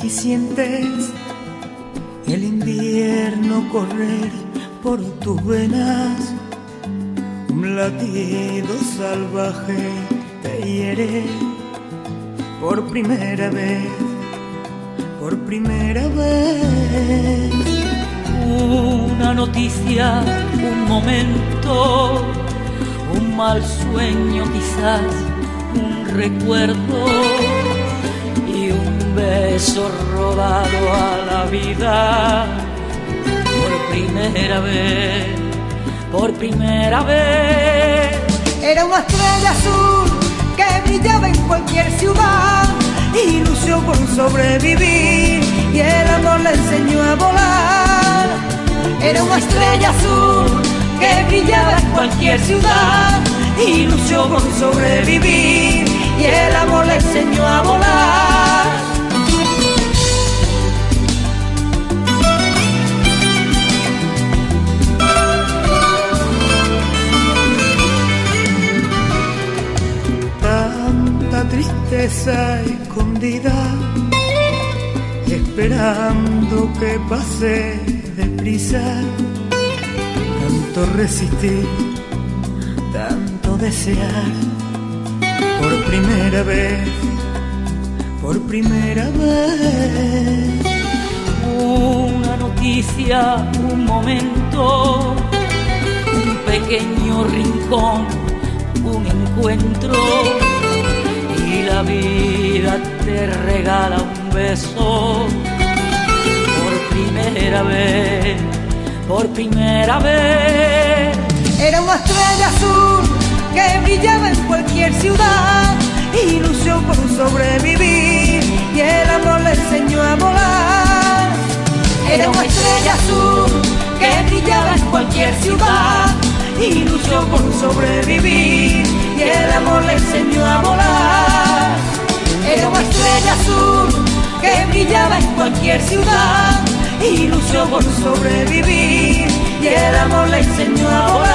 si sientes el invierno correr por tus venas, un latido salvaje te hiere por primera vez, por primera vez. Una noticia, un momento, un mal sueño quizás, un recuerdo y beso robado a la vida por primera vez, por primera vez. Era una estrella azul que brillaba en cualquier ciudad, ilusión por sobrevivir y el amor le enseñó a volar. Era una estrella azul que brillaba en cualquier ciudad, ilusión por sobrevivir y el amor le enseñó a volar. Tristeza escondida, esperando que pase deprisa. Tanto resistir, tanto desear, por primera vez, por primera vez. Una noticia, un momento, un pequeño rincón, un encuentro la vida te regala un beso por primera vez, por primera vez. Era una estrella azul que brillaba en cualquier ciudad, ilusión por sobrevivir y el amor le enseñó a volar. Era una estrella azul que brillaba en cualquier ciudad, ilusión por sobrevivir brillaba en cualquier ciudad, ilusión por sobrevivir y el amor le enseñó a volar.